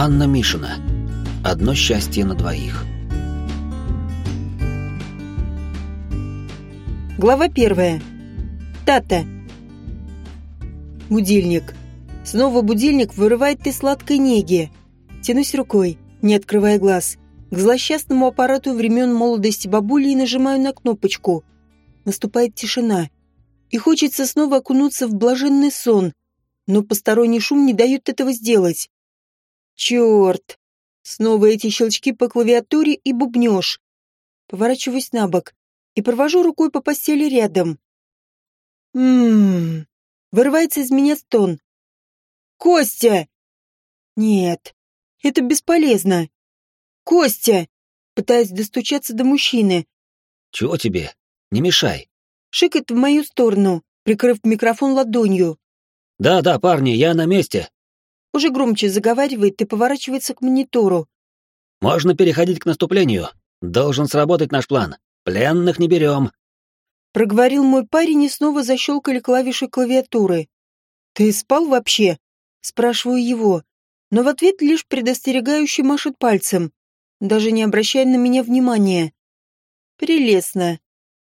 Анна Мишина. Одно счастье на двоих. Глава первая. Тата. Будильник. Снова будильник вырывает ты сладкой неги. Тянусь рукой, не открывая глаз, к злосчастному аппарату времен молодости бабули и нажимаю на кнопочку. Наступает тишина. И хочется снова окунуться в блаженный сон, но посторонний шум не дает этого сделать. Черт! Снова эти щелчки по клавиатуре и бубнёж. Поворачиваюсь на бок и провожу рукой по постели рядом. Ммм, вырывается из меня стон. Костя! Нет, это бесполезно. Костя! Пытаясь достучаться до мужчины. Чего тебе? Не мешай. Шикает в мою сторону, прикрыв микрофон ладонью. Да-да, парни, я на месте. Уже громче заговаривает и поворачивается к монитору. Можно переходить к наступлению. Должен сработать наш план. Пленных не берем. Проговорил мой парень и снова защелкали клавиши клавиатуры. Ты спал вообще? Спрашиваю его, но в ответ лишь предостерегающий машет пальцем, даже не обращая на меня внимания. Прелестно.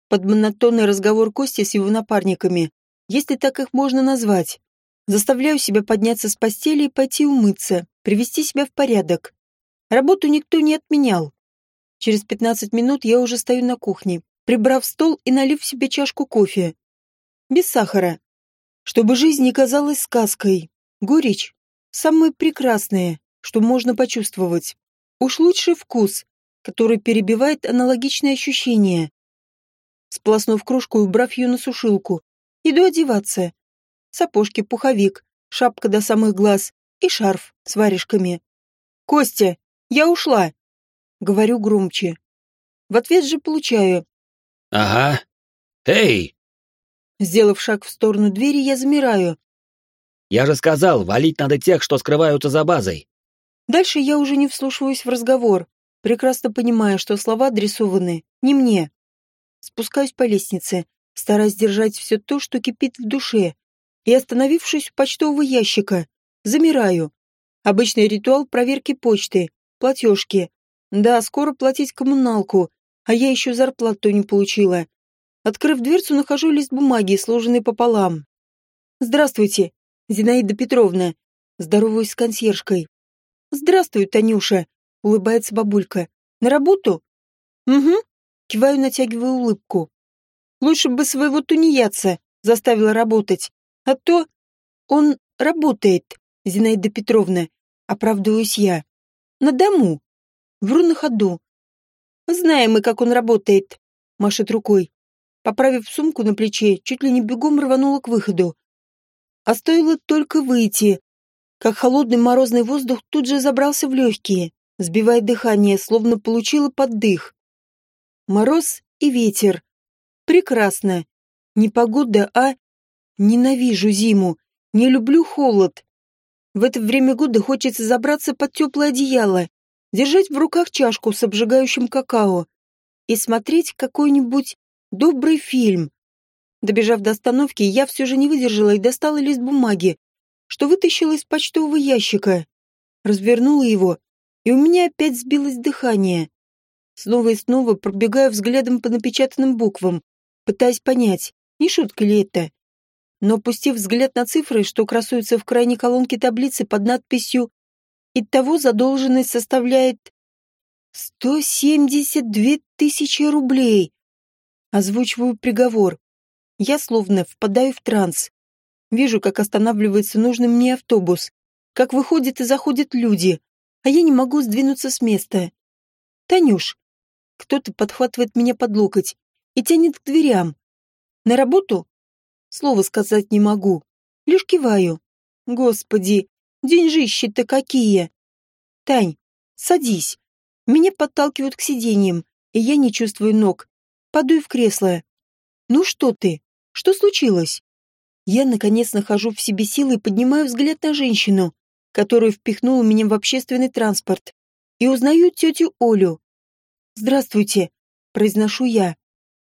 Под монотонный разговор Кости с его напарниками, если так их можно назвать. Заставляю себя подняться с постели и пойти умыться, привести себя в порядок. Работу никто не отменял. Через 15 минут я уже стою на кухне, прибрав стол и налив себе чашку кофе. Без сахара. Чтобы жизнь не казалась сказкой. Горечь – самое прекрасное, что можно почувствовать. Уж лучший вкус, который перебивает аналогичные ощущения. Сплоснув кружку и убрав ее на сушилку, иду одеваться. Сапожки, пуховик, шапка до самых глаз и шарф с варежками. «Костя, я ушла!» Говорю громче. В ответ же получаю. «Ага. Эй!» Сделав шаг в сторону двери, я замираю. Я же сказал, валить надо тех, что скрываются за базой. Дальше я уже не вслушиваюсь в разговор, прекрасно понимая, что слова адресованы не мне. Спускаюсь по лестнице, стараясь держать все то, что кипит в душе, и, остановившись у почтового ящика, замираю. Обычный ритуал проверки почты, платежки. Да, скоро платить коммуналку, а я еще зарплату не получила. Открыв дверцу, нахожу лист бумаги, сложенный пополам. «Здравствуйте, Зинаида Петровна». Здороваюсь с консьержкой. «Здравствуй, Танюша», — улыбается бабулька. «На работу?» «Угу», — киваю, натягивая улыбку. «Лучше бы своего тунеядца заставила работать, а то он работает, Зинаида Петровна, оправдываюсь я. На дому. Вру на ходу. Знаем мы, как он работает, машет рукой. Поправив сумку на плече, чуть ли не бегом рванула к выходу. А стоило только выйти, как холодный морозный воздух тут же забрался в легкие, сбивая дыхание, словно получила поддых. Мороз и ветер. Прекрасно. Не погода, а... Ненавижу зиму. Не люблю холод. В это время года хочется забраться под теплое одеяло, держать в руках чашку с обжигающим какао и смотреть какой-нибудь добрый фильм. Добежав до остановки, я все же не выдержала и достала лист бумаги, что вытащила из почтового ящика. Развернула его, и у меня опять сбилось дыхание. Снова и снова пробегаю взглядом по напечатанным буквам, пытаясь понять, не шутка ли это. Но опустив взгляд на цифры, что красуются в крайней колонке таблицы под надписью «Итого задолженность составляет 172 тысячи рублей», озвучиваю приговор. Я словно впадаю в транс. Вижу, как останавливается нужный мне автобус, как выходят и заходят люди, а я не могу сдвинуться с места. «Танюш!» Кто-то подхватывает меня под локоть и тянет к дверям. «На работу?» Слова сказать не могу. Лишь киваю. Господи, деньжищи-то какие! Тань, садись. Меня подталкивают к сиденьям, и я не чувствую ног. Падаю в кресло. Ну что ты? Что случилось? Я, наконец, нахожу в себе силы и поднимаю взгляд на женщину, которая впихнула меня в общественный транспорт, и узнаю тетю Олю. «Здравствуйте», — произношу я.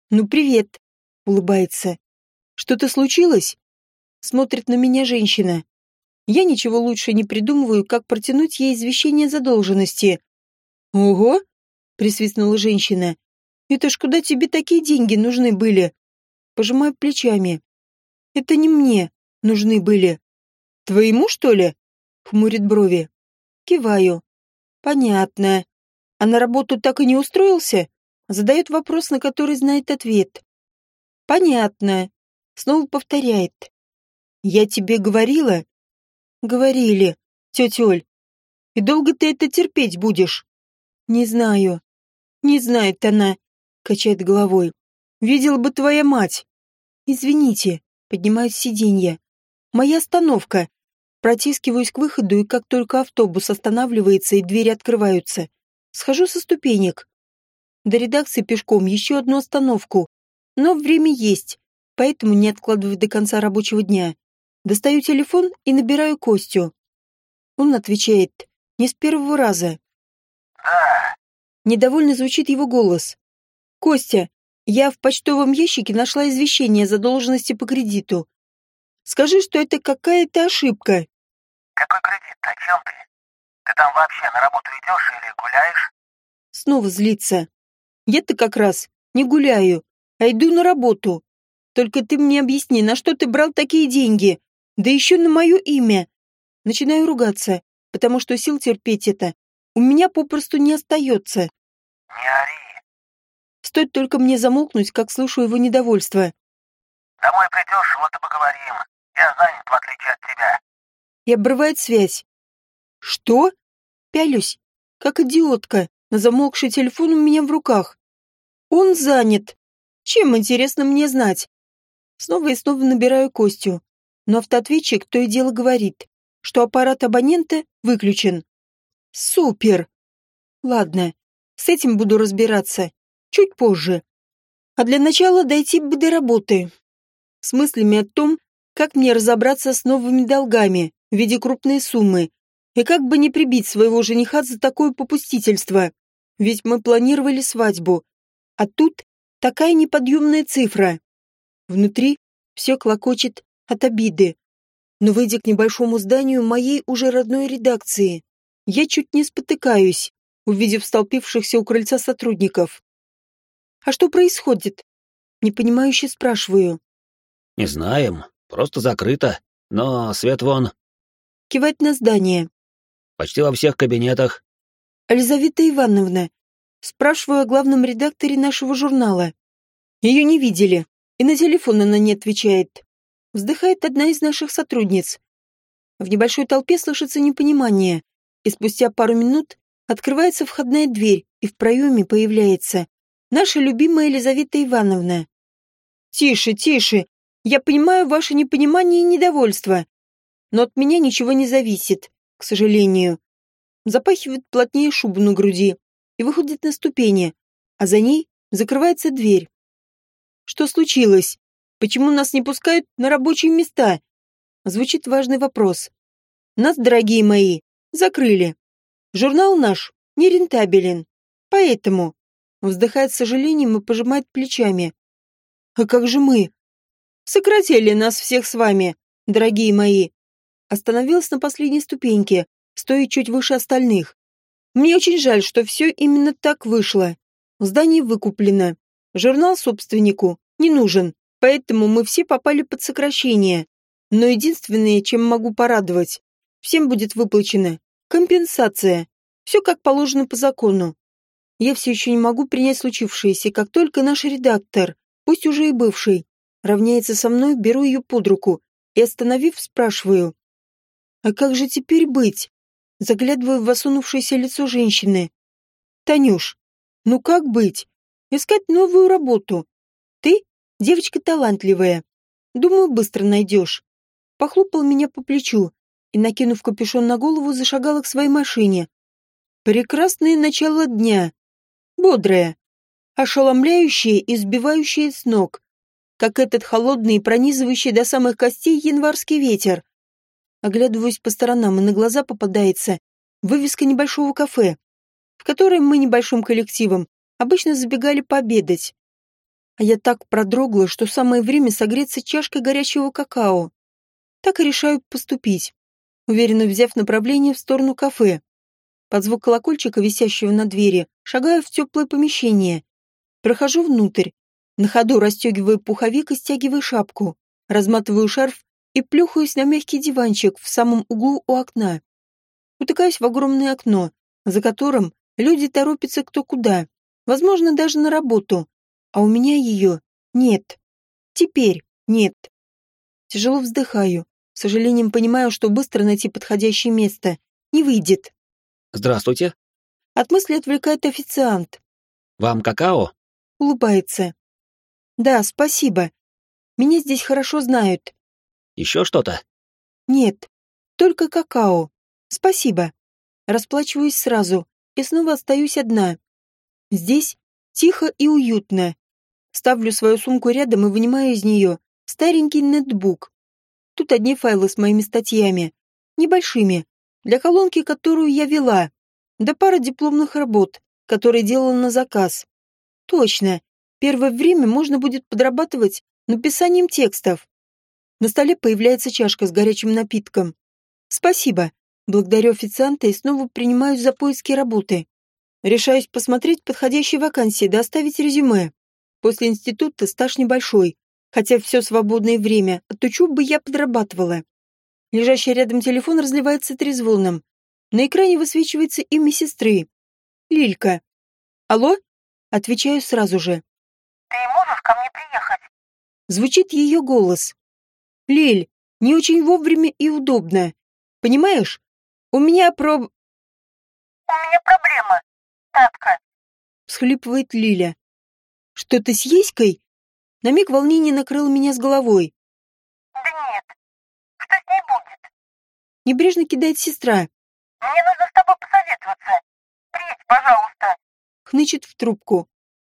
«Ну, привет», — улыбается. «Что-то случилось?» Смотрит на меня женщина. Я ничего лучше не придумываю, как протянуть ей извещение задолженности. «Ого!» — присвистнула женщина. «Это ж куда тебе такие деньги нужны были?» Пожимаю плечами. «Это не мне нужны были. Твоему, что ли?» — хмурит брови. Киваю. «Понятно. А на работу так и не устроился?» Задает вопрос, на который знает ответ. «Понятно». Снова повторяет. «Я тебе говорила?» «Говорили, тетя Оль. И долго ты это терпеть будешь?» «Не знаю». «Не знает она», — качает головой. «Видела бы твоя мать». «Извините», — поднимаюсь с сиденья. «Моя остановка». Протискиваюсь к выходу, и как только автобус останавливается и двери открываются, схожу со ступенек. До редакции пешком еще одну остановку. Но время есть, поэтому не откладываю до конца рабочего дня. Достаю телефон и набираю Костю. Он отвечает не с первого раза. «Да». Недовольно звучит его голос. «Костя, я в почтовом ящике нашла извещение за должности по кредиту. Скажи, что это какая-то ошибка». «Какой кредит? О чем ты? Ты там вообще на работу идешь или гуляешь?» Снова злится. Я-то как раз не гуляю, а иду на работу. Только ты мне объясни, на что ты брал такие деньги? Да еще на мое имя. Начинаю ругаться, потому что сил терпеть это у меня попросту не остается. Не ори. Стоит только мне замолкнуть, как слышу его недовольство. Домой придешь, вот и поговорим. Я занят, в отличие от тебя. И обрывает связь. Что? Пялюсь, как идиотка, на замолкший телефон у меня в руках. Он занят. Чем, интересно мне знать? Снова и снова набираю Костю но автоответчик то и дело говорит, что аппарат абонента выключен. Супер! Ладно, с этим буду разбираться. Чуть позже. А для начала дойти бы до работы. С мыслями о том, как мне разобраться с новыми долгами в виде крупной суммы, и как бы не прибить своего жениха за такое попустительство. Ведь мы планировали свадьбу. А тут такая неподъемная цифра. Внутри все клокочет от обиды. Но выйдя к небольшому зданию моей уже родной редакции, я чуть не спотыкаюсь, увидев столпившихся у крыльца сотрудников. «А что происходит?» Непонимающе спрашиваю. «Не знаем. Просто закрыто. Но свет вон...» Кивать на здание. «Почти во всех кабинетах». «Елизавета Ивановна». Спрашиваю о главном редакторе нашего журнала. Ее не видели, и на телефон она не отвечает. Вздыхает одна из наших сотрудниц. В небольшой толпе слышится непонимание, и спустя пару минут открывается входная дверь, и в проеме появляется наша любимая Елизавета Ивановна. «Тише, тише! Я понимаю ваше непонимание и недовольство, но от меня ничего не зависит, к сожалению». Запахивает плотнее шубу на груди и выходит на ступени, а за ней закрывается дверь. «Что случилось?» Почему нас не пускают на рабочие места? Звучит важный вопрос. Нас, дорогие мои, закрыли. Журнал наш нерентабелен. Поэтому вздыхает с сожалением и пожимает плечами. А как же мы? Сократили нас всех с вами, дорогие мои. Остановилась на последней ступеньке, стоя чуть выше остальных. Мне очень жаль, что все именно так вышло. Здание выкуплено. Журнал собственнику не нужен. Поэтому мы все попали под сокращение. Но единственное, чем могу порадовать, всем будет выплачена компенсация. Все как положено по закону. Я все еще не могу принять случившееся, как только наш редактор, пусть уже и бывший, равняется со мной, беру ее под руку и, остановив, спрашиваю. «А как же теперь быть?» Заглядываю в осунувшееся лицо женщины. «Танюш, ну как быть? Искать новую работу. Ты Девочка талантливая. Думаю, быстро найдешь. Похлопал меня по плечу и, накинув капюшон на голову, зашагала к своей машине. Прекрасное начало дня. Бодрое. Ошеломляющее и сбивающее с ног. Как этот холодный и пронизывающий до самых костей январский ветер. Оглядываюсь по сторонам, и на глаза попадается вывеска небольшого кафе, в которое мы небольшим коллективом обычно забегали пообедать. А я так продрогла, что самое время согреться чашкой горячего какао. Так и решаю поступить. уверенно взяв направление в сторону кафе. Под звук колокольчика, висящего на двери, шагаю в теплое помещение. Прохожу внутрь. На ходу расстегиваю пуховик и стягиваю шапку. Разматываю шарф и плюхаюсь на мягкий диванчик в самом углу у окна. Утыкаюсь в огромное окно, за которым люди торопятся кто куда. Возможно, даже на работу. А у меня ее нет. Теперь нет. Тяжело вздыхаю. С сожалением понимаю, что быстро найти подходящее место не выйдет. Здравствуйте. От мысли отвлекает официант. Вам какао? Улыбается. Да, спасибо. Меня здесь хорошо знают. Еще что-то? Нет, только какао. Спасибо. Расплачиваюсь сразу и снова остаюсь одна. Здесь тихо и уютно. Ставлю свою сумку рядом и вынимаю из нее старенький нетбук. Тут одни файлы с моими статьями. Небольшими, для колонки, которую я вела, да пара дипломных работ, которые делала на заказ. Точно, первое время можно будет подрабатывать написанием текстов. На столе появляется чашка с горячим напитком. Спасибо. Благодарю официанта и снова принимаюсь за поиски работы. Решаюсь посмотреть подходящие вакансии да оставить резюме. После института стаж небольшой, хотя все свободное время от учебы я подрабатывала. Лежащий рядом телефон разливается трезвоном. На экране высвечивается имя сестры. Лилька. «Алло?» Отвечаю сразу же. Ты можешь ко мне приехать? Звучит ее голос. «Лиль, не очень вовремя и удобно. Понимаешь? У меня про...» У меня проблема. Тапка. Всхлипывает Лиля. «Что-то с Еськой?» На миг волнение накрыло меня с головой. Да нет. Что с ней будет? Небрежно кидает сестра. Мне нужно с тобой посоветоваться. Приедь, пожалуйста. Хнычет в трубку.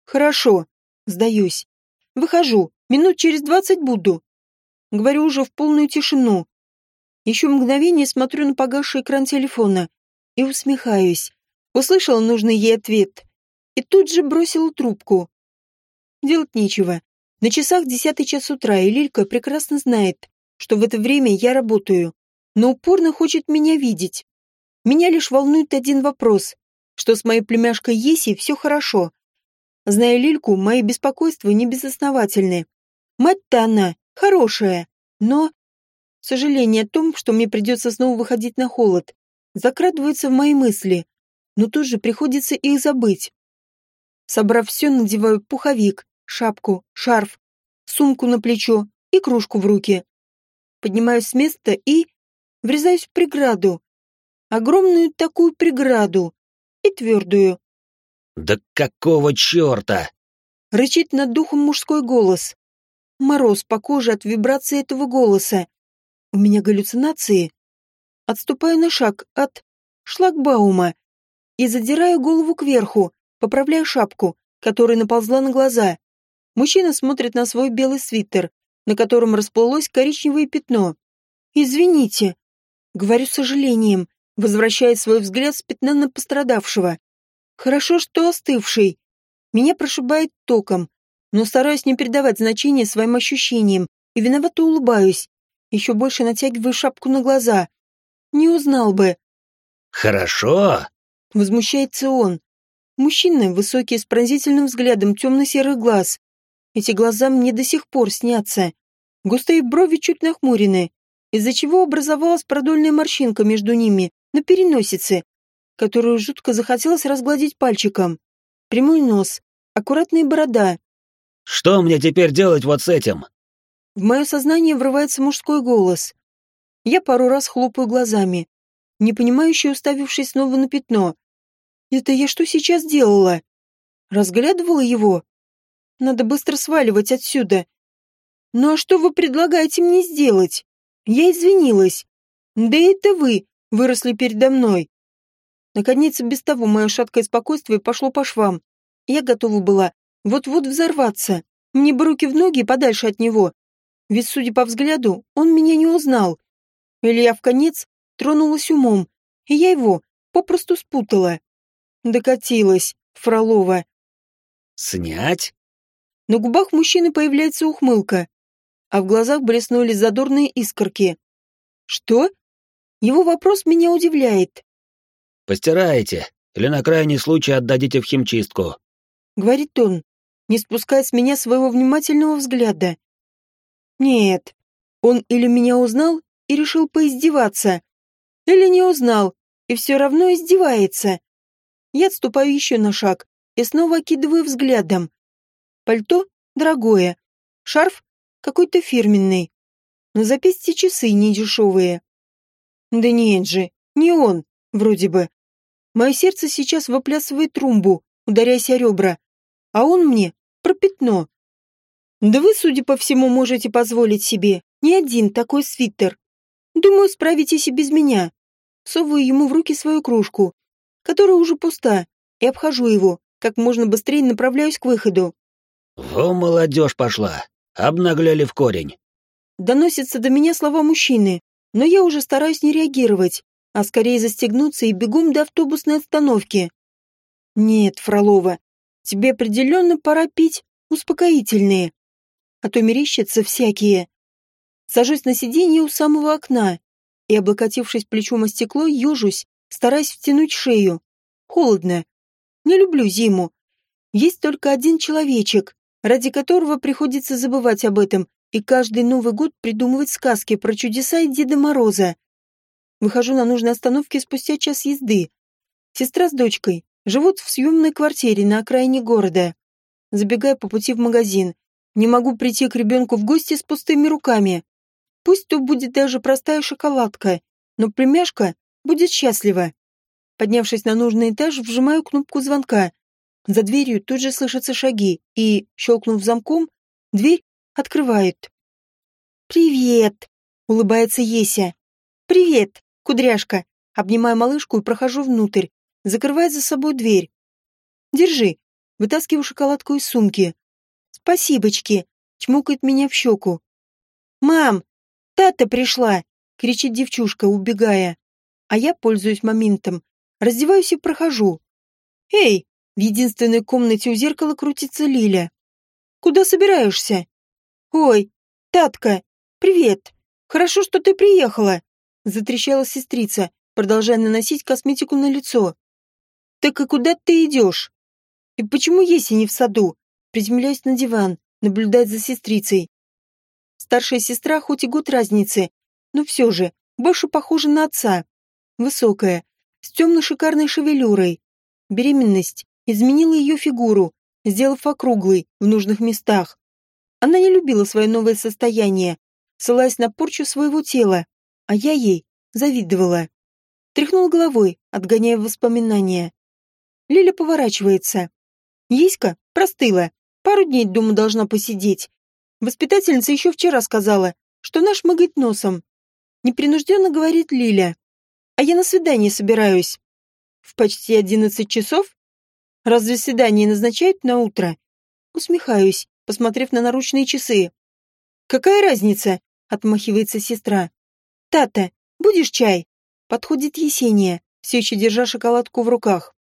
«Хорошо. Сдаюсь. Выхожу. Минут через двадцать буду». Говорю уже в полную тишину. Еще мгновение смотрю на погасший экран телефона и усмехаюсь. Услышала нужный ей ответ. И тут же бросила трубку. Делать нечего. На часах десятый час утра, и Лилька прекрасно знает, что в это время я работаю, но упорно хочет меня видеть. Меня лишь волнует один вопрос, что с моей племяшкой Есей все хорошо. Зная Лильку, мои беспокойства не безосновательны. Мать-то она хорошая, но... Сожаление о том, что мне придется снова выходить на холод, закрадывается в мои мысли, но тут же приходится их забыть. Собрав все, надеваю пуховик, шапку, шарф, сумку на плечо и кружку в руки. Поднимаюсь с места и врезаюсь в преграду. Огромную такую преграду. И твердую. Да какого черта? Рычит над духом мужской голос. Мороз по коже от вибрации этого голоса. У меня галлюцинации. Отступаю на шаг от шлагбаума и задираю голову кверху, поправляю шапку, которая наползла на глаза. Мужчина смотрит на свой белый свитер, на котором расплылось коричневое пятно. «Извините», — говорю с сожалением, возвращая свой взгляд с пятна на пострадавшего. «Хорошо, что остывший. Меня прошибает током, но стараюсь не придавать значения своим ощущениям и виновато улыбаюсь, еще больше натягиваю шапку на глаза. Не узнал бы. Хорошо. Возмущается он. Мужчина, высокий, с пронзительным взглядом темно-серых глаз. Эти глаза мне до сих пор снятся. Густые брови чуть нахмурены, из-за чего образовалась продольная морщинка между ними, на переносице, которую жутко захотелось разгладить пальчиком. Прямой нос, аккуратная борода. Что мне теперь делать вот с этим? В мое сознание врывается мужской голос. Я пару раз хлопаю глазами, непонимающе уставившись снова на пятно. Это я что сейчас делала? Разглядывала его? Надо быстро сваливать отсюда. Ну а что вы предлагаете мне сделать? Я извинилась. Да это вы выросли передо мной. Наконец, без того мое шаткое спокойствие пошло по швам. Я готова была вот-вот взорваться. Мне бы руки в ноги подальше от него. Ведь, судя по взгляду, он меня не узнал. Или я в конец тронулась умом, и я его попросту спутала. Докатилась, Фролова. Снять? На губах мужчины появляется ухмылка, а в глазах блеснули задорные искорки. Что? Его вопрос меня удивляет. «Постираете, или на крайний случай отдадите в химчистку», — говорит он, не спуская с меня своего внимательного взгляда. Нет, он или меня узнал и решил поиздеваться, или не узнал и все равно издевается. Я отступаю еще на шаг и снова окидываю взглядом. Пальто дорогое, шарф какой-то фирменный, на запястье часы недешевые. Да нет же, не он, вроде бы. Мое сердце сейчас выплясывает трумбу, ударяясь о ребра, а он мне про пятно. Да вы, судя по всему, можете позволить себе не один такой свитер. Думаю, справитесь и без меня. Совываю ему в руки свою кружку, которая уже пуста, и обхожу его, как можно быстрее направляюсь к выходу. «Во, молодежь пошла! Обнагляли в корень!» Доносятся до меня слова мужчины, но я уже стараюсь не реагировать, а скорее застегнуться и бегом до автобусной остановки. Нет, Фролова, тебе определенно пора пить успокоительные а то мерещатся всякие. Сажусь на сиденье у самого окна и, облокотившись плечом о стекло, ежусь, стараясь втянуть шею. Холодно. Не люблю зиму. Есть только один человечек, ради которого приходится забывать об этом и каждый Новый год придумывать сказки про чудеса и Деда Мороза. Выхожу на нужной остановке спустя час езды. Сестра с дочкой живут в съемной квартире на окраине города. Забегаю по пути в магазин не могу прийти к ребенку в гости с пустыми руками. Пусть то будет даже простая шоколадка, но племяшка будет счастлива. Поднявшись на нужный этаж, вжимаю кнопку звонка. За дверью тут же слышатся шаги, и, щелкнув замком, дверь открывают. «Привет!» — улыбается Еся. «Привет, кудряшка!» Обнимаю малышку и прохожу внутрь, закрывая за собой дверь. «Держи!» Вытаскиваю шоколадку из сумки. «Спасибочки!» — чмокает меня в щеку. «Мам, тата пришла!» — кричит девчушка, убегая. А я пользуюсь моментом, раздеваюсь и прохожу. «Эй!» — в единственной комнате у зеркала крутится Лиля. «Куда собираешься?» «Ой, Татка, привет! Хорошо, что ты приехала!» — затрещала сестрица, продолжая наносить косметику на лицо. «Так и куда ты идешь? И почему Еси не в саду?» приземляюсь на диван, наблюдать за сестрицей. Старшая сестра хоть и год разницы, но все же больше похожа на отца. Высокая, с темно-шикарной шевелюрой. Беременность изменила ее фигуру, сделав округлой в нужных местах. Она не любила свое новое состояние, ссылаясь на порчу своего тела, а я ей завидовала. Тряхнул головой, отгоняя воспоминания. Лиля поворачивается. Еська простыла. Пару дней дома должна посидеть. Воспитательница еще вчера сказала, что наш мыгает носом. Непринужденно говорит Лиля. А я на свидание собираюсь. В почти одиннадцать часов? Разве свидание назначают на утро? Усмехаюсь, посмотрев на наручные часы. Какая разница? Отмахивается сестра. Тата, будешь чай? Подходит Есения, все еще держа шоколадку в руках.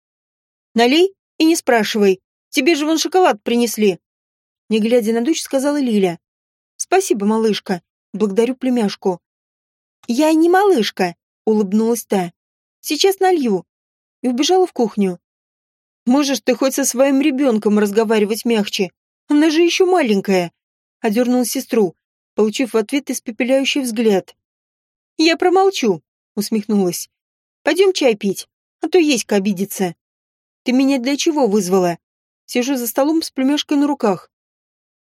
Налей и не спрашивай, Тебе же вон шоколад принесли. Не глядя на дочь, сказала Лиля. Спасибо, малышка. Благодарю племяшку. Я не малышка, улыбнулась та. Сейчас налью. И убежала в кухню. Можешь ты хоть со своим ребенком разговаривать мягче. Она же еще маленькая. Одернула сестру, получив в ответ испепеляющий взгляд. Я промолчу, усмехнулась. Пойдем чай пить, а то есть обидится. Ты меня для чего вызвала? Сижу за столом с племяшкой на руках.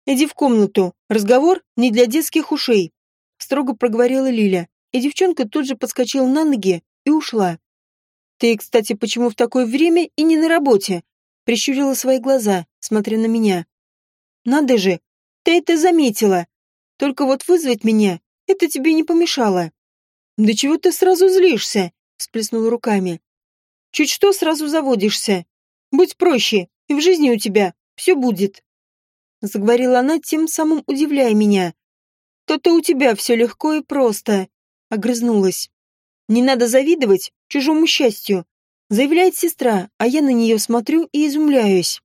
«Иди в комнату. Разговор не для детских ушей», — строго проговорила Лиля, и девчонка тут же подскочила на ноги и ушла. «Ты, кстати, почему в такое время и не на работе?» — прищурила свои глаза, смотря на меня. «Надо же, ты это заметила. Только вот вызвать меня это тебе не помешало». «Да чего ты сразу злишься?» — всплеснула руками. «Чуть что сразу заводишься. Будь проще, и в жизни у тебя все будет. Заговорила она, тем самым удивляя меня. То-то у тебя все легко и просто. Огрызнулась. Не надо завидовать чужому счастью. Заявляет сестра, а я на нее смотрю и изумляюсь.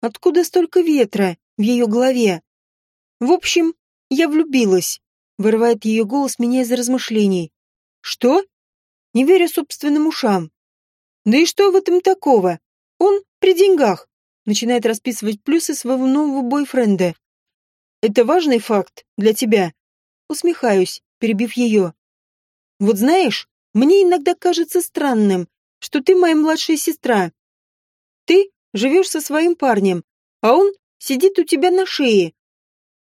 Откуда столько ветра в ее голове? В общем, я влюбилась. Вырывает ее голос меня из размышлений. Что? не веря собственным ушам. Да и что в этом такого? Он при деньгах. Начинает расписывать плюсы своего нового бойфренда. Это важный факт для тебя. Усмехаюсь, перебив ее. Вот знаешь, мне иногда кажется странным, что ты моя младшая сестра. Ты живешь со своим парнем, а он сидит у тебя на шее.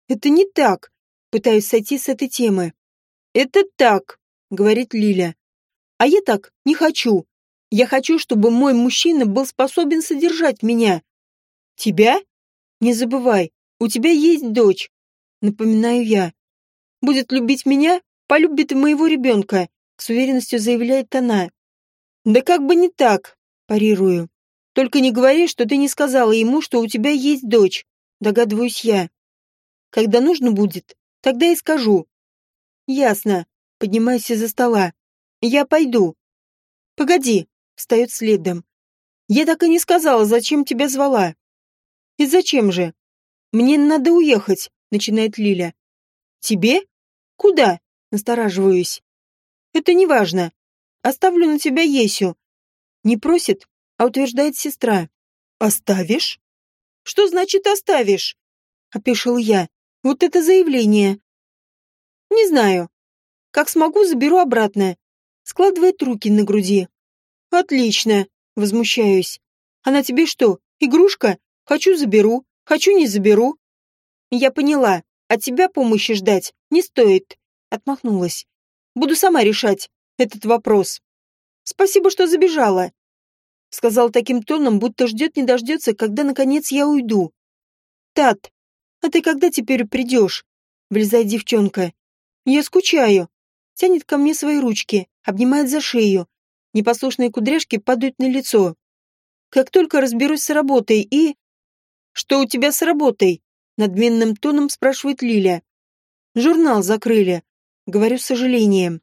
Это не так. Пытаюсь сойти с этой темы. Это так, говорит Лиля. А я так не хочу. Я хочу, чтобы мой мужчина был способен содержать меня. Тебя? Не забывай, у тебя есть дочь. Напоминаю я. Будет любить меня, полюбит и моего ребенка, с уверенностью заявляет она. Да как бы не так, парирую. Только не говори, что ты не сказала ему, что у тебя есть дочь, догадываюсь я. Когда нужно будет, тогда и скажу. Ясно. Поднимаюсь из-за стола. Я пойду. Погоди, встает следом. Я так и не сказала, зачем тебя звала. И зачем же? Мне надо уехать, начинает Лиля. Тебе? Куда? Настораживаюсь. Это не важно. Оставлю на тебя Есю. Не просит, а утверждает сестра. Оставишь? Что значит оставишь? Опешил я. Вот это заявление. Не знаю. Как смогу, заберу обратно. Складывает руки на груди. Отлично. Возмущаюсь. Она тебе что, игрушка? Хочу заберу, хочу не заберу. Я поняла. От тебя помощи ждать не стоит. Отмахнулась. Буду сама решать этот вопрос. Спасибо, что забежала. Сказал таким тоном, будто ждет не дождется, когда наконец я уйду. Тат, «А ты когда теперь придешь?» — влезает девчонка. «Я скучаю». Тянет ко мне свои ручки, обнимает за шею. Непослушные кудряшки падают на лицо. «Как только разберусь с работой и...» «Что у тебя с работой?» — надменным тоном спрашивает Лиля. «Журнал закрыли», — говорю с сожалением.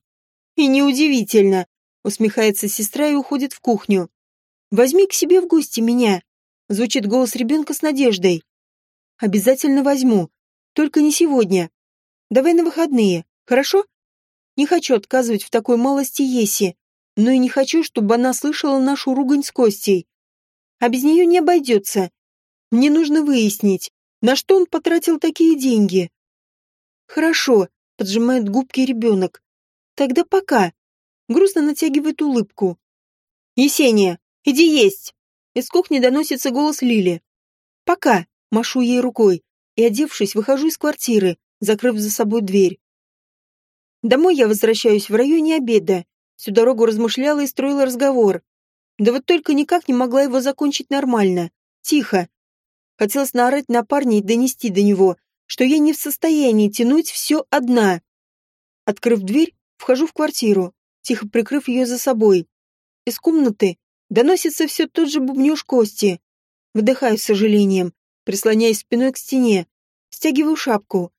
«И неудивительно», — усмехается сестра и уходит в кухню. «Возьми к себе в гости меня», — звучит голос ребенка с надеждой. Обязательно возьму. Только не сегодня. Давай на выходные, хорошо? Не хочу отказывать в такой малости Еси, но и не хочу, чтобы она слышала нашу ругань с Костей. А без нее не обойдется. Мне нужно выяснить, на что он потратил такие деньги. Хорошо, поджимает губки ребенок. Тогда пока. Грустно натягивает улыбку. Есения, иди есть. Из кухни доносится голос Лили. Пока. Машу ей рукой и, одевшись, выхожу из квартиры, закрыв за собой дверь. Домой я возвращаюсь в районе обеда. Всю дорогу размышляла и строила разговор. Да вот только никак не могла его закончить нормально. Тихо. Хотелось наорать на парня и донести до него, что я не в состоянии тянуть все одна. Открыв дверь, вхожу в квартиру, тихо прикрыв ее за собой. Из комнаты доносится все тот же бубнёж кости. Выдыхаю с сожалением, прислоняясь спиной к стене, стягиваю шапку,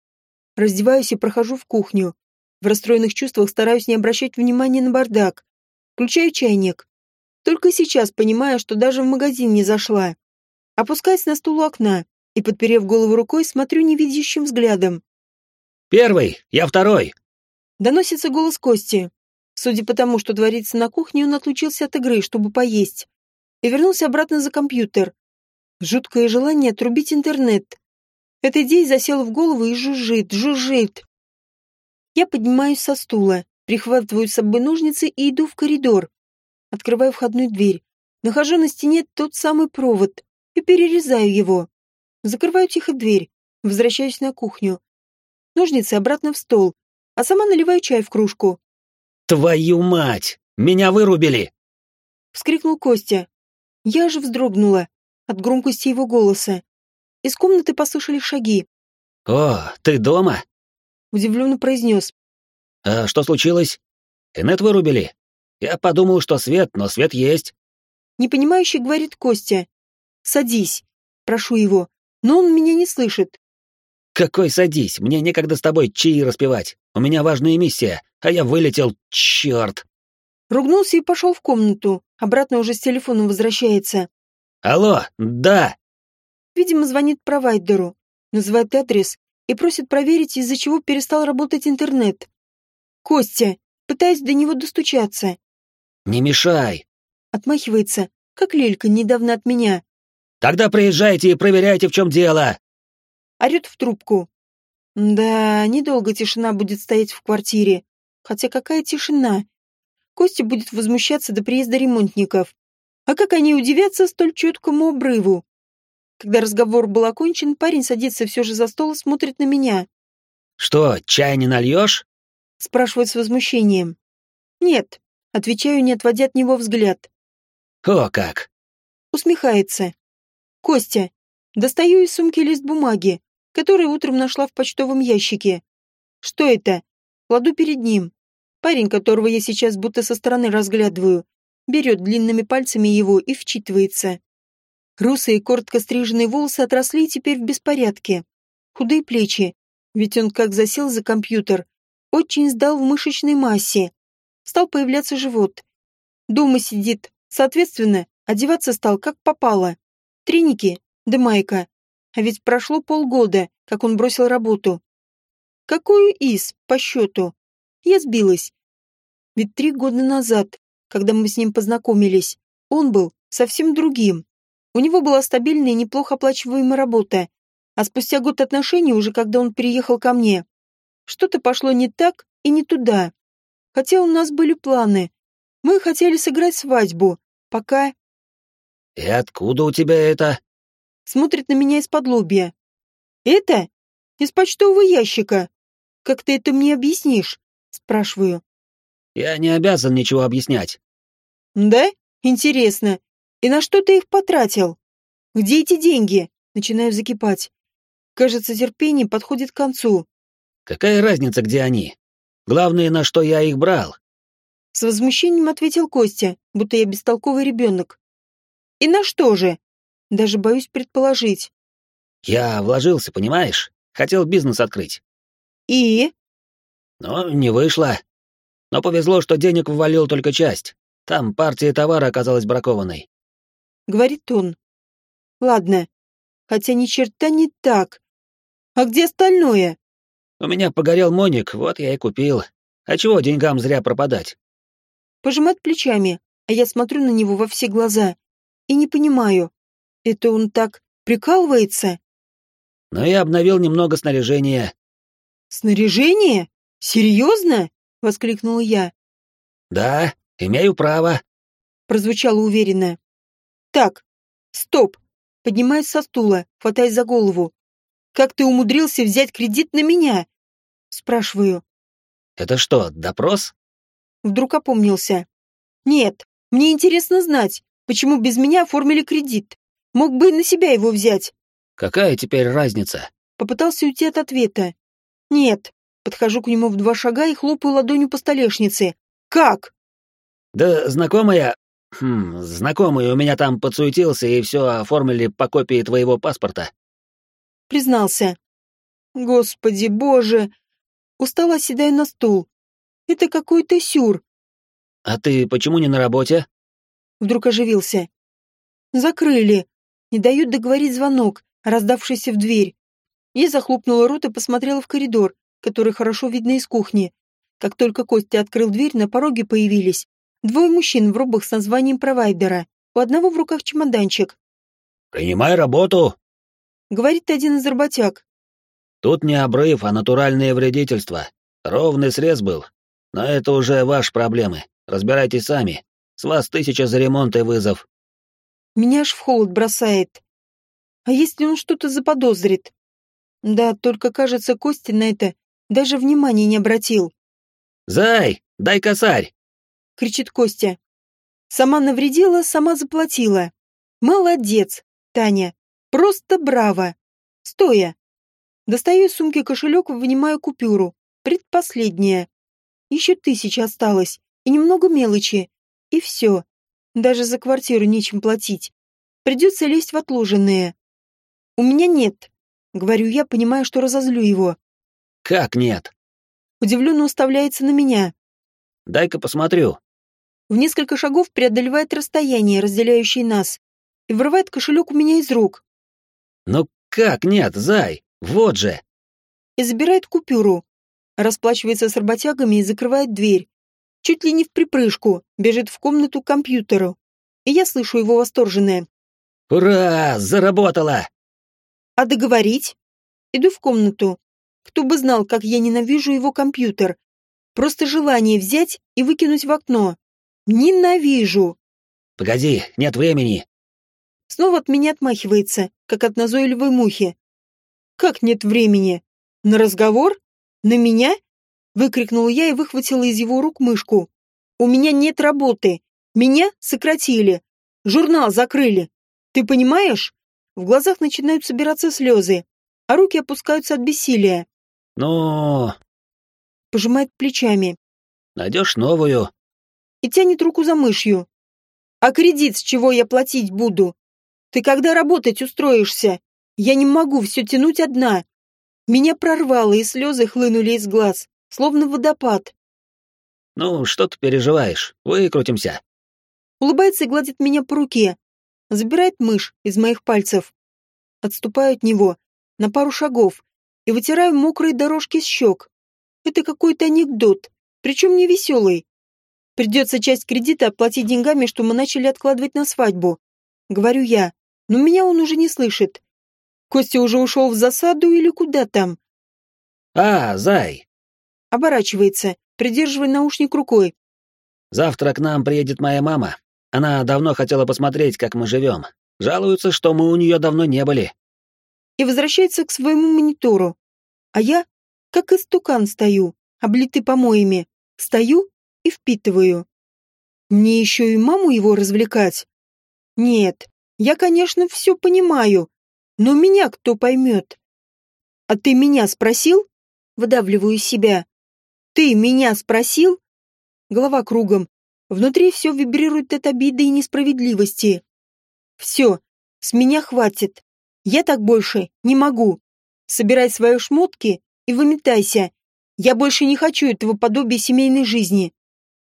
раздеваюсь и прохожу в кухню. В расстроенных чувствах стараюсь не обращать внимания на бардак. Включаю чайник. Только сейчас понимаю, что даже в магазин не зашла. Опускаюсь на стул у окна и, подперев голову рукой, смотрю невидящим взглядом. «Первый, я второй!» Доносится голос Кости. Судя по тому, что творится на кухне, он отлучился от игры, чтобы поесть. И вернулся обратно за компьютер. Жуткое желание отрубить интернет. Эта идея засела в голову и жужжит, жужжит. Я поднимаюсь со стула, прихватываю с собой ножницы и иду в коридор. Открываю входную дверь. Нахожу на стене тот самый провод и перерезаю его. Закрываю тихо дверь, возвращаюсь на кухню. Ножницы обратно в стол, а сама наливаю чай в кружку. «Твою мать! Меня вырубили!» Вскрикнул Костя. Я же вздрогнула от громкости его голоса. Из комнаты послышались шаги. «О, ты дома?» Удивленно произнес. «А что случилось? Инет вырубили? Я подумал, что свет, но свет есть». Непонимающе говорит Костя. «Садись». Прошу его, но он меня не слышит. «Какой садись? Мне некогда с тобой чаи распевать. У меня важная миссия, а я вылетел, черт!» Ругнулся и пошел в комнату. Обратно уже с телефоном возвращается. Алло, да. Видимо, звонит провайдеру, называет адрес и просит проверить, из-за чего перестал работать интернет. Костя, пытаясь до него достучаться. Не мешай. Отмахивается, как Лелька недавно от меня. Тогда приезжайте и проверяйте, в чем дело. Орет в трубку. Да, недолго тишина будет стоять в квартире. Хотя какая тишина? Костя будет возмущаться до приезда ремонтников. А как они удивятся столь четкому обрыву? Когда разговор был окончен, парень садится все же за стол и смотрит на меня. Что, чай не нальешь? Спрашивает с возмущением. Нет, отвечаю, не отводя от него взгляд. О, как! Усмехается. Костя, достаю из сумки лист бумаги, который утром нашла в почтовом ящике. Что это? Кладу перед ним. Парень, которого я сейчас будто со стороны разглядываю, берет длинными пальцами его и вчитывается. Русые, коротко стриженные волосы отросли теперь в беспорядке. Худые плечи, ведь он как засел за компьютер, очень сдал в мышечной массе. Стал появляться живот. Дома сидит, соответственно, одеваться стал как попало. Треники, да майка. А ведь прошло полгода, как он бросил работу. Какую из, по счету? Я сбилась. Ведь три года назад, когда мы с ним познакомились, он был совсем другим. У него была стабильная и неплохо оплачиваемая работа. А спустя год отношений, уже когда он переехал ко мне, что-то пошло не так и не туда. Хотя у нас были планы. Мы хотели сыграть свадьбу, пока... «И откуда у тебя это?» Смотрит на меня из-под лобья. «Это? Из почтового ящика. Как ты это мне объяснишь?» Спрашиваю. «Я не обязан ничего объяснять». «Да? Интересно. И на что ты их потратил? Где эти деньги?» Начинаю закипать. Кажется, терпение подходит к концу. «Какая разница, где они? Главное, на что я их брал». С возмущением ответил Костя, будто я бестолковый ребенок. «И на что же?» Даже боюсь предположить. «Я вложился, понимаешь? Хотел бизнес открыть». «И?» Но не вышло. Но повезло, что денег ввалил только часть. Там партия товара оказалась бракованной. Говорит он. Ладно. Хотя ни черта не так. А где остальное? У меня погорел моник, вот я и купил. А чего деньгам зря пропадать? Пожимает плечами, а я смотрю на него во все глаза. И не понимаю, это он так прикалывается? Но я обновил немного снаряжения. Снаряжение? Серьезно? Воскликнула я. Да, имею право. Прозвучало уверенно. Так, стоп. Поднимаюсь со стула, хватаясь за голову. Как ты умудрился взять кредит на меня? Спрашиваю. Это что, допрос? Вдруг опомнился. Нет, мне интересно знать, почему без меня оформили кредит. Мог бы и на себя его взять. Какая теперь разница? Попытался уйти от ответа. Нет. Подхожу к нему в два шага и хлопаю ладонью по столешнице. Как? Да знакомая... Хм, знакомый у меня там подсуетился и все оформили по копии твоего паспорта. Признался. Господи, боже. Устало оседаю на стул. Это какой-то сюр. А ты почему не на работе? Вдруг оживился. Закрыли. Не дают договорить звонок, раздавшийся в дверь. Я захлопнула рот и посмотрела в коридор, который хорошо видно из кухни. Как только Костя открыл дверь, на пороге появились двое мужчин в робах с названием провайдера. У одного в руках чемоданчик. «Принимай работу», — говорит один из работяг. «Тут не обрыв, а натуральное вредительство. Ровный срез был. Но это уже ваши проблемы. Разбирайтесь сами. С вас тысяча за ремонт и вызов». Меня аж в холод бросает. А если он что-то заподозрит? Да, только, кажется, Костя на это даже внимания не обратил. «Зай, дай косарь!» — кричит Костя. Сама навредила, сама заплатила. Молодец, Таня. Просто браво. Стоя. Достаю из сумки кошелек и вынимаю купюру. Предпоследняя. Еще тысяча осталось. И немного мелочи. И все. Даже за квартиру нечем платить. Придется лезть в отложенное. У меня нет. Говорю я, понимая, что разозлю его. Как нет? Удивленно уставляется на меня. Дай-ка посмотрю. В несколько шагов преодолевает расстояние, разделяющее нас, и вырывает кошелек у меня из рук. Ну как нет, зай? Вот же. И забирает купюру. Расплачивается с работягами и закрывает дверь. Чуть ли не в припрыжку, бежит в комнату к компьютеру. И я слышу его восторженное. «Ура! Заработала!» А договорить? Иду в комнату. Кто бы знал, как я ненавижу его компьютер. Просто желание взять и выкинуть в окно. Ненавижу. «Погоди, нет времени!» Снова от меня отмахивается, как от назойливой мухи. «Как нет времени? На разговор? На меня?» Выкрикнула я и выхватила из его рук мышку. «У меня нет работы. Меня сократили. Журнал закрыли. Ты понимаешь?» В глазах начинают собираться слезы, а руки опускаются от бессилия. «Ну...» Пожимает плечами. «Найдешь новую?» И тянет руку за мышью. «А кредит с чего я платить буду? Ты когда работать устроишься? Я не могу все тянуть одна». Меня прорвало, и слезы хлынули из глаз, словно водопад. «Ну, что ты переживаешь? Выкрутимся». Улыбается и гладит меня по руке. Забирает мышь из моих пальцев. Отступаю от него на пару шагов и вытираю мокрые дорожки с щек. Это какой-то анекдот, причем не веселый. Придется часть кредита оплатить деньгами, что мы начали откладывать на свадьбу. Говорю я, но меня он уже не слышит. Костя уже ушел в засаду или куда там? «А, Зай!» Оборачивается, придерживая наушник рукой. «Завтра к нам приедет моя мама. Она давно хотела посмотреть, как мы живем. Жалуется, что мы у нее давно не были». И возвращается к своему монитору. А я, как истукан, стою, облитый помоями. Стою и впитываю. Мне еще и маму его развлекать? Нет, я, конечно, все понимаю, но меня кто поймет? А ты меня спросил? Выдавливаю себя. Ты меня спросил? Голова кругом. Внутри все вибрирует от обиды и несправедливости. Все, с меня хватит. Я так больше не могу. Собирай свои шмотки и выметайся. Я больше не хочу этого подобия семейной жизни.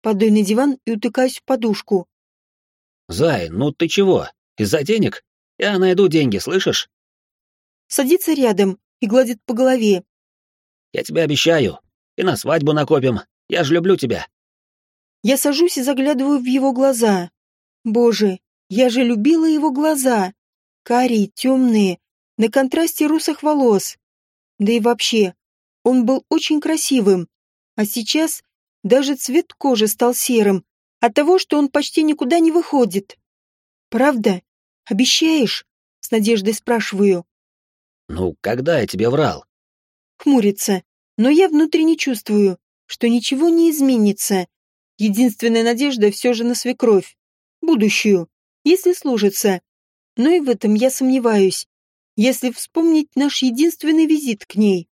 Падаю на диван и утыкаюсь в подушку. «Зай, ну ты чего? Из-за денег? Я найду деньги, слышишь?» Садится рядом и гладит по голове. «Я тебе обещаю. И на свадьбу накопим. Я же люблю тебя». Я сажусь и заглядываю в его глаза. Боже, я же любила его глаза. Карие, темные, на контрасте русых волос. Да и вообще, он был очень красивым. А сейчас даже цвет кожи стал серым от того, что он почти никуда не выходит. «Правда? Обещаешь?» — с надеждой спрашиваю. «Ну, когда я тебе врал?» Хмурится, но я внутренне чувствую, что ничего не изменится. Единственная надежда все же на свекровь. Будущую, если служится. Но и в этом я сомневаюсь, если вспомнить наш единственный визит к ней.